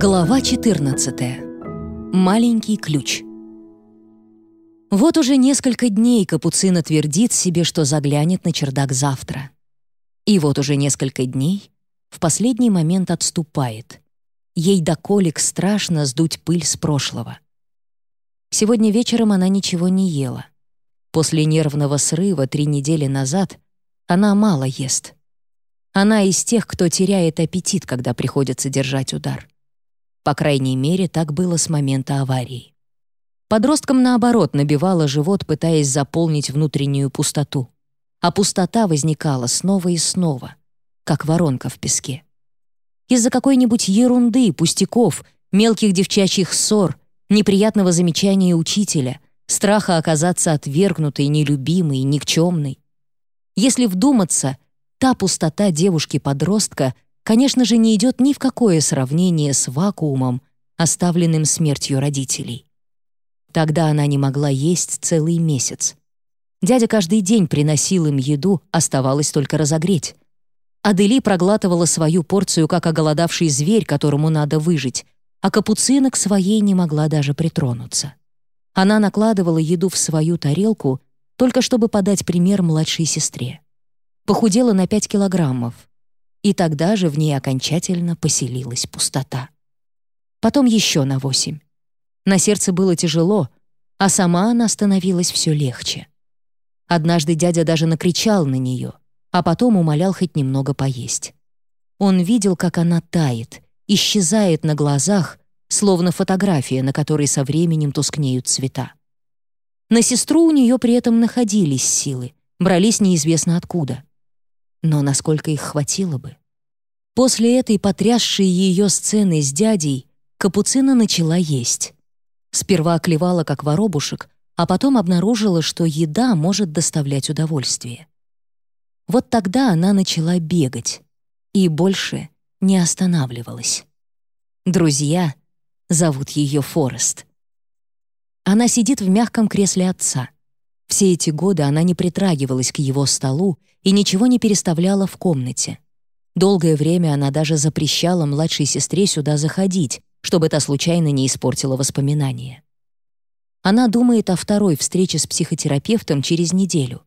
Глава 14. Маленький ключ. Вот уже несколько дней Капуцина твердит себе, что заглянет на чердак завтра. И вот уже несколько дней в последний момент отступает. Ей до колик страшно сдуть пыль с прошлого. Сегодня вечером она ничего не ела. После нервного срыва три недели назад она мало ест. Она из тех, кто теряет аппетит, когда приходится держать удар. По крайней мере, так было с момента аварии. Подросткам, наоборот, набивало живот, пытаясь заполнить внутреннюю пустоту. А пустота возникала снова и снова, как воронка в песке. Из-за какой-нибудь ерунды, пустяков, мелких девчачьих ссор, неприятного замечания учителя, страха оказаться отвергнутой, нелюбимой, никчемной. Если вдуматься, та пустота девушки-подростка — конечно же, не идет ни в какое сравнение с вакуумом, оставленным смертью родителей. Тогда она не могла есть целый месяц. Дядя каждый день приносил им еду, оставалось только разогреть. Адели проглатывала свою порцию, как оголодавший зверь, которому надо выжить, а капуцина к своей не могла даже притронуться. Она накладывала еду в свою тарелку, только чтобы подать пример младшей сестре. Похудела на 5 килограммов, и тогда же в ней окончательно поселилась пустота. Потом еще на восемь. На сердце было тяжело, а сама она становилась все легче. Однажды дядя даже накричал на нее, а потом умолял хоть немного поесть. Он видел, как она тает, исчезает на глазах, словно фотография, на которой со временем тускнеют цвета. На сестру у нее при этом находились силы, брались неизвестно откуда. Но насколько их хватило бы? После этой потрясшей ее сцены с дядей Капуцина начала есть. Сперва клевала, как воробушек, а потом обнаружила, что еда может доставлять удовольствие. Вот тогда она начала бегать и больше не останавливалась. Друзья зовут ее Форест. Она сидит в мягком кресле отца. Все эти годы она не притрагивалась к его столу и ничего не переставляла в комнате. Долгое время она даже запрещала младшей сестре сюда заходить, чтобы та случайно не испортила воспоминания. Она думает о второй встрече с психотерапевтом через неделю.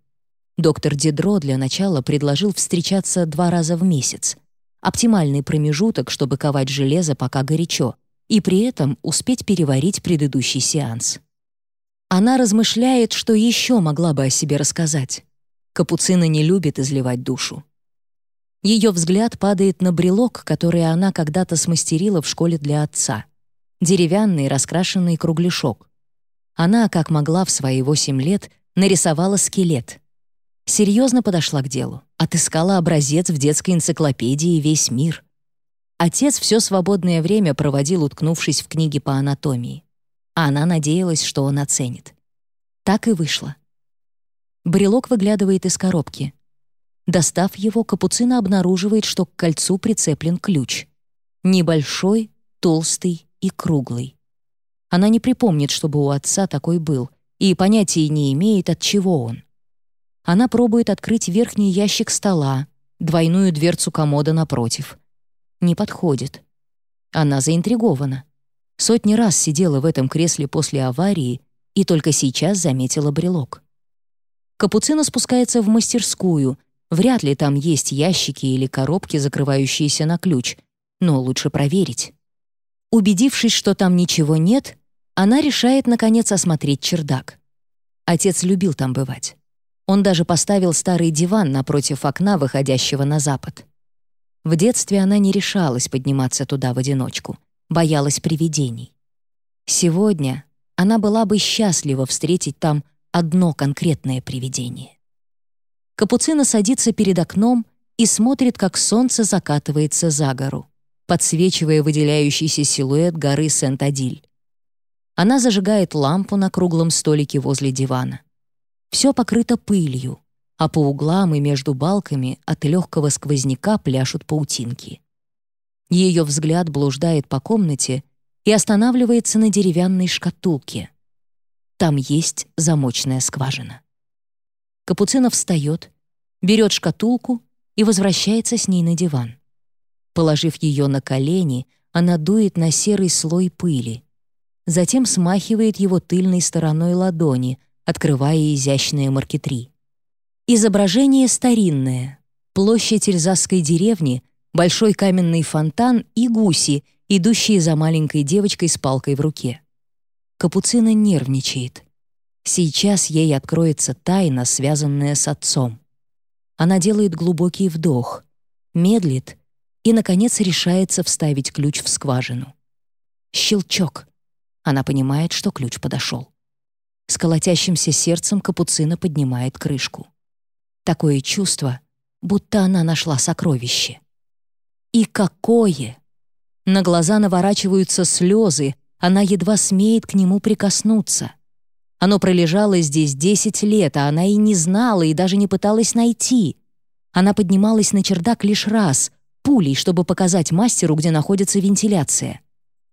Доктор Дидро для начала предложил встречаться два раза в месяц. Оптимальный промежуток, чтобы ковать железо пока горячо, и при этом успеть переварить предыдущий сеанс. Она размышляет, что еще могла бы о себе рассказать. Капуцина не любит изливать душу. Ее взгляд падает на брелок, который она когда-то смастерила в школе для отца. Деревянный раскрашенный кругляшок. Она, как могла в свои восемь лет, нарисовала скелет. Серьезно подошла к делу, отыскала образец в детской энциклопедии «Весь мир». Отец все свободное время проводил, уткнувшись в книги по анатомии а она надеялась, что он оценит. Так и вышло. Брелок выглядывает из коробки. Достав его, Капуцина обнаруживает, что к кольцу прицеплен ключ. Небольшой, толстый и круглый. Она не припомнит, чтобы у отца такой был, и понятия не имеет, от чего он. Она пробует открыть верхний ящик стола, двойную дверцу комода напротив. Не подходит. Она заинтригована. Сотни раз сидела в этом кресле после аварии и только сейчас заметила брелок. Капуцина спускается в мастерскую. Вряд ли там есть ящики или коробки, закрывающиеся на ключ, но лучше проверить. Убедившись, что там ничего нет, она решает, наконец, осмотреть чердак. Отец любил там бывать. Он даже поставил старый диван напротив окна, выходящего на запад. В детстве она не решалась подниматься туда в одиночку — боялась привидений. Сегодня она была бы счастлива встретить там одно конкретное привидение. Капуцина садится перед окном и смотрит, как солнце закатывается за гору, подсвечивая выделяющийся силуэт горы Сент-Адиль. Она зажигает лампу на круглом столике возле дивана. Все покрыто пылью, а по углам и между балками от легкого сквозняка пляшут паутинки. Ее взгляд блуждает по комнате и останавливается на деревянной шкатулке. Там есть замочная скважина. Капуцина встает, берет шкатулку и возвращается с ней на диван. Положив ее на колени, она дует на серый слой пыли. Затем смахивает его тыльной стороной ладони, открывая изящные маркетри. Изображение старинное. Площадь Эльзасской деревни, большой каменный фонтан и гуси, идущие за маленькой девочкой с палкой в руке. Капуцина нервничает. Сейчас ей откроется тайна, связанная с отцом. Она делает глубокий вдох, медлит и, наконец, решается вставить ключ в скважину. Щелчок. Она понимает, что ключ подошел. С колотящимся сердцем капуцина поднимает крышку. Такое чувство, будто она нашла сокровище. И какое! На глаза наворачиваются слезы, она едва смеет к нему прикоснуться. Оно пролежало здесь десять лет, а она и не знала, и даже не пыталась найти. Она поднималась на чердак лишь раз, пулей, чтобы показать мастеру, где находится вентиляция.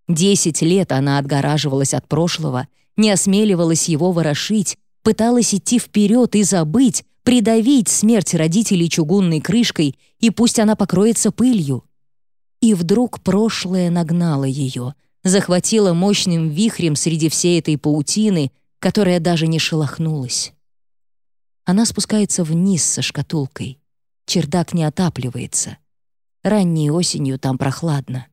Десять лет она отгораживалась от прошлого, не осмеливалась его ворошить, пыталась идти вперед и забыть, придавить смерть родителей чугунной крышкой, и пусть она покроется пылью. И вдруг прошлое нагнало ее, захватило мощным вихрем среди всей этой паутины, которая даже не шелохнулась. Она спускается вниз со шкатулкой. Чердак не отапливается. Ранней осенью там прохладно.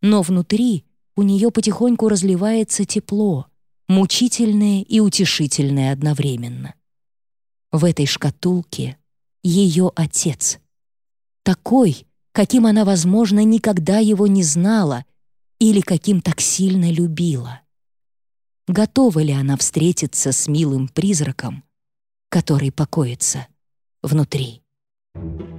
Но внутри у нее потихоньку разливается тепло, мучительное и утешительное одновременно. В этой шкатулке ее отец. Такой, каким она, возможно, никогда его не знала или каким так сильно любила. Готова ли она встретиться с милым призраком, который покоится внутри? Thank you.